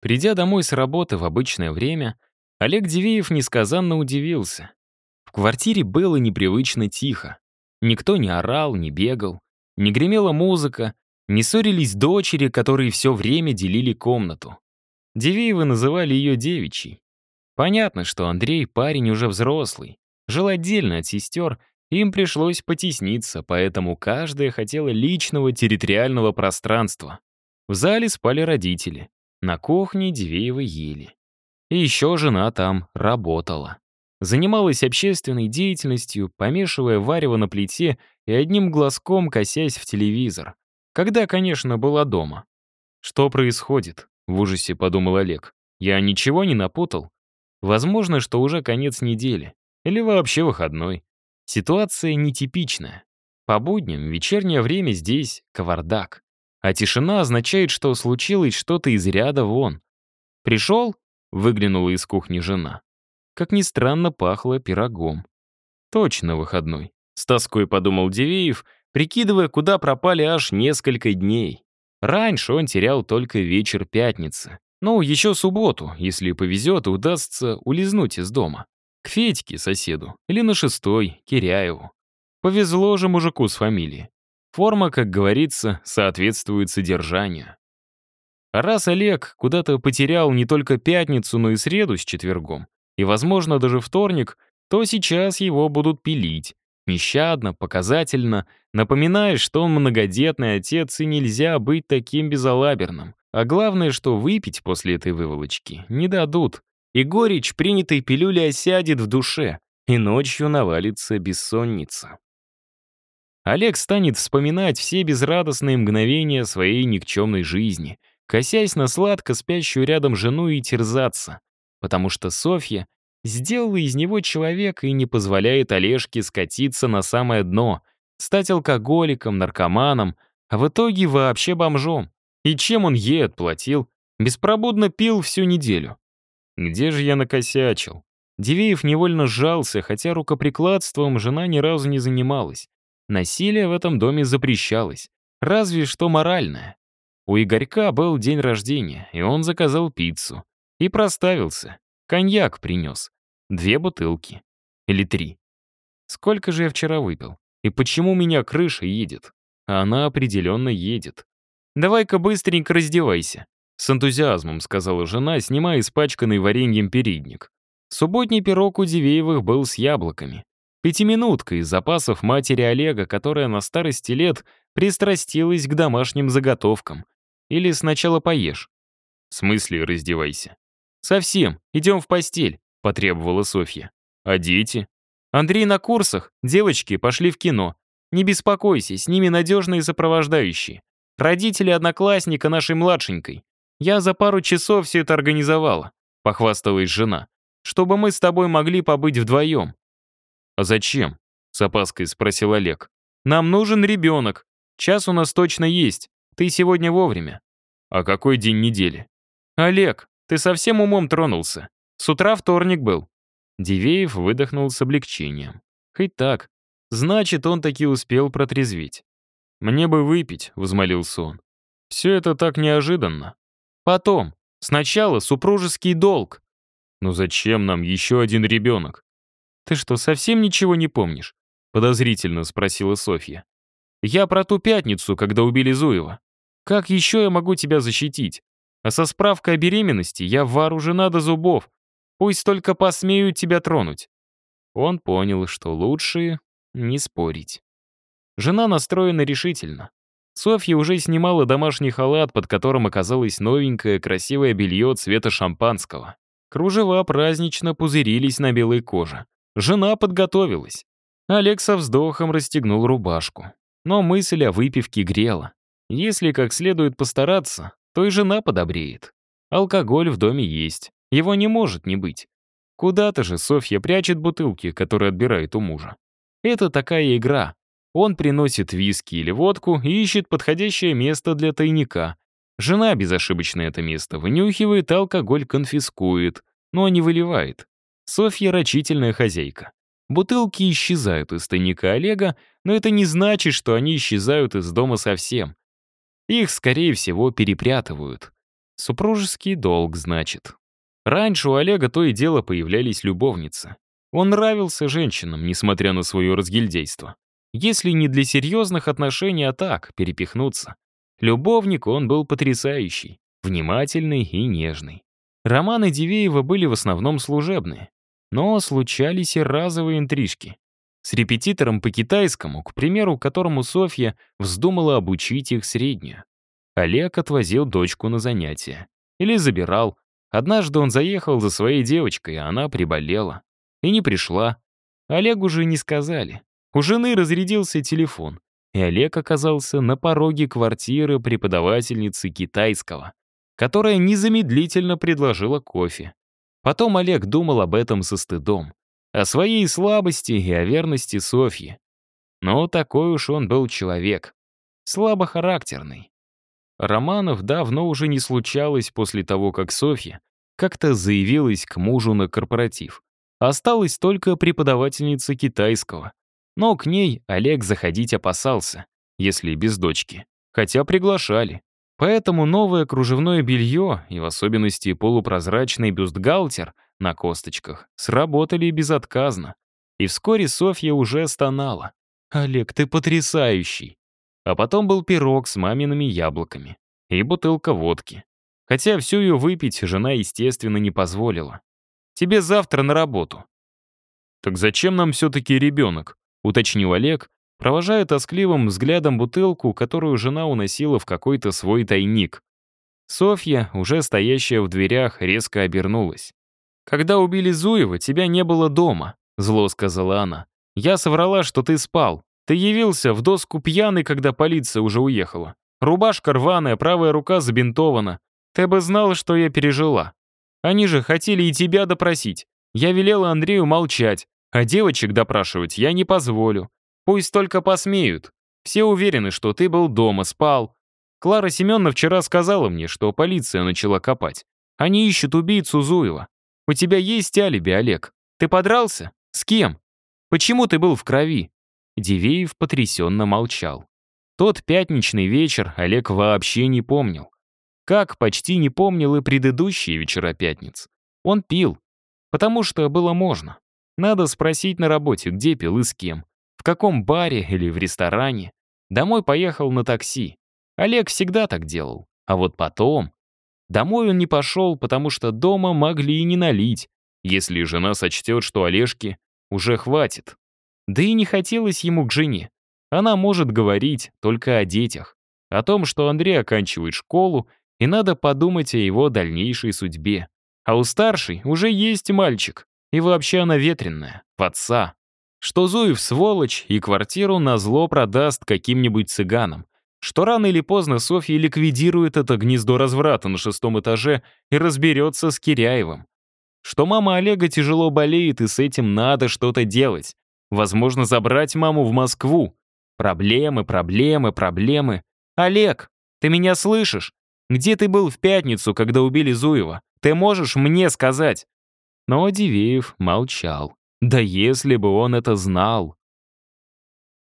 Придя домой с работы в обычное время, Олег Дивеев несказанно удивился. В квартире было непривычно тихо. Никто не орал, не бегал, не гремела музыка, не ссорились дочери, которые все время делили комнату. Дивеевы называли ее девичьей. Понятно, что Андрей парень уже взрослый, жил отдельно от сестер, им пришлось потесниться, поэтому каждая хотела личного территориального пространства. В зале спали родители, на кухне Дивеевы ели. И еще жена там работала. Занималась общественной деятельностью, помешивая варево на плите и одним глазком косясь в телевизор. Когда, конечно, была дома. «Что происходит?» — в ужасе подумал Олег. «Я ничего не напутал? Возможно, что уже конец недели. Или вообще выходной. Ситуация нетипичная. По будням, вечернее время здесь кавардак. А тишина означает, что случилось что-то из ряда вон. «Пришел?» — выглянула из кухни жена. Как ни странно, пахло пирогом. Точно выходной. С тоской подумал Дивеев, прикидывая, куда пропали аж несколько дней. Раньше он терял только вечер пятницы. Ну, еще субботу, если повезет удастся улизнуть из дома. К Федьке, соседу, или на шестой, Киряеву. Повезло же мужику с фамилией. Форма, как говорится, соответствует содержанию. Раз Олег куда-то потерял не только пятницу, но и среду с четвергом, и, возможно, даже вторник, то сейчас его будут пилить. Нещадно, показательно, напоминая, что он многодетный отец и нельзя быть таким безалаберным. А главное, что выпить после этой выволочки не дадут. И горечь принятой пилюли осядет в душе, и ночью навалится бессонница. Олег станет вспоминать все безрадостные мгновения своей никчемной жизни, косясь на сладко спящую рядом жену и терзаться, потому что Софья сделала из него человека и не позволяет Олежке скатиться на самое дно, стать алкоголиком, наркоманом, а в итоге вообще бомжом. И чем он ей отплатил? Беспробудно пил всю неделю. Где же я накосячил? Дивеев невольно сжался, хотя рукоприкладством жена ни разу не занималась. Насилие в этом доме запрещалось, разве что моральное. У Игорька был день рождения, и он заказал пиццу. И проставился. Коньяк принес. Две бутылки. Или три. Сколько же я вчера выпил? И почему меня крыша едет? А она определенно едет. «Давай-ка быстренько раздевайся», — с энтузиазмом сказала жена, снимая испачканный вареньем передник. Субботний пирог у Дивеевых был с яблоками. Пятиминутка из запасов матери Олега, которая на старости лет пристрастилась к домашним заготовкам. Или сначала поешь. В смысле раздевайся? Совсем, идем в постель, потребовала Софья. А дети? Андрей на курсах, девочки пошли в кино. Не беспокойся, с ними надежные сопровождающие. Родители одноклассника нашей младшенькой. Я за пару часов все это организовала», — похвасталась жена. «Чтобы мы с тобой могли побыть вдвоем». «А зачем?» — с опаской спросил Олег. «Нам нужен ребенок. Час у нас точно есть. Ты сегодня вовремя». «А какой день недели?» «Олег, ты совсем умом тронулся. С утра вторник был». Дивеев выдохнул с облегчением. Хоть так. Значит, он таки успел протрезветь. «Мне бы выпить», — взмолился он. «Все это так неожиданно. Потом. Сначала супружеский долг». «Ну зачем нам еще один ребенок?» «Ты что, совсем ничего не помнишь?» — подозрительно спросила Софья. «Я про ту пятницу, когда убили Зуева. Как еще я могу тебя защитить? А со справкой о беременности я вооружена до зубов. Пусть только посмеют тебя тронуть». Он понял, что лучше не спорить. Жена настроена решительно. Софья уже снимала домашний халат, под которым оказалось новенькое красивое белье цвета шампанского. Кружева празднично пузырились на белой коже. Жена подготовилась. Олег со вздохом расстегнул рубашку. Но мысль о выпивке грела. Если как следует постараться, то и жена подобреет. Алкоголь в доме есть. Его не может не быть. Куда-то же Софья прячет бутылки, которые отбирает у мужа. Это такая игра. Он приносит виски или водку и ищет подходящее место для тайника. Жена безошибочно это место вынюхивает, алкоголь конфискует, но не выливает. Софья рачительная хозяйка. Бутылки исчезают из тайника Олега, но это не значит, что они исчезают из дома совсем. Их, скорее всего, перепрятывают. Супружеский долг, значит. Раньше у Олега то и дело появлялись любовницы. Он нравился женщинам, несмотря на свое разгильдейство. Если не для серьезных отношений, а так, перепихнуться. Любовник он был потрясающий, внимательный и нежный. Романы Дивеева были в основном служебные. Но случались и разовые интрижки. С репетитором по китайскому, к примеру, которому Софья вздумала обучить их среднюю. Олег отвозил дочку на занятия. Или забирал. Однажды он заехал за своей девочкой, а она приболела. И не пришла. Олегу же не сказали. У жены разрядился телефон, и Олег оказался на пороге квартиры преподавательницы китайского, которая незамедлительно предложила кофе. Потом Олег думал об этом со стыдом, о своей слабости и о верности Софьи. Но такой уж он был человек, слабохарактерный. Романов давно уже не случалось после того, как Софья как-то заявилась к мужу на корпоратив. Осталась только преподавательница китайского. Но к ней Олег заходить опасался, если без дочки. Хотя приглашали. Поэтому новое кружевное белье, и в особенности полупрозрачный бюстгальтер на косточках, сработали безотказно. И вскоре Софья уже стонала. «Олег, ты потрясающий!» А потом был пирог с мамиными яблоками и бутылка водки. Хотя всю ее выпить жена, естественно, не позволила. «Тебе завтра на работу». «Так зачем нам все-таки ребенок?» — уточнил Олег, провожая тоскливым взглядом бутылку, которую жена уносила в какой-то свой тайник. Софья, уже стоящая в дверях, резко обернулась. «Когда убили Зуева, тебя не было дома», — зло сказала она. «Я соврала, что ты спал. Ты явился в доску пьяный, когда полиция уже уехала. Рубашка рваная, правая рука забинтована. Ты бы знал, что я пережила. Они же хотели и тебя допросить. Я велела Андрею молчать, а девочек допрашивать я не позволю. Пусть только посмеют. Все уверены, что ты был дома, спал. Клара Семеновна вчера сказала мне, что полиция начала копать. Они ищут убийцу Зуева. У тебя есть алиби, Олег. Ты подрался? С кем? Почему ты был в крови?» Дивеев потрясенно молчал. Тот пятничный вечер Олег вообще не помнил. Как почти не помнил и предыдущие вечера пятниц. Он пил, потому что было можно. Надо спросить на работе, где пил и с кем. В каком баре или в ресторане. Домой поехал на такси. Олег всегда так делал. А вот потом... Домой он не пошел, потому что дома могли и не налить, если жена сочтет, что Олежке уже хватит. Да и не хотелось ему к жене. Она может говорить только о детях, о том, что Андрей оканчивает школу, и надо подумать о его дальнейшей судьбе. А у старшей уже есть мальчик, и вообще она ветренная, в отца. Что Зуев сволочь и квартиру на зло продаст каким-нибудь цыганам, что рано или поздно Софья ликвидирует это гнездо разврата на шестом этаже и разберется с Киряевым. Что мама Олега тяжело болеет, и с этим надо что-то делать. Возможно, забрать маму в Москву. Проблемы, проблемы, проблемы. Олег, ты меня слышишь? Где ты был в пятницу, когда убили Зуева? Ты можешь мне сказать?» Но Дивеев молчал. Да если бы он это знал.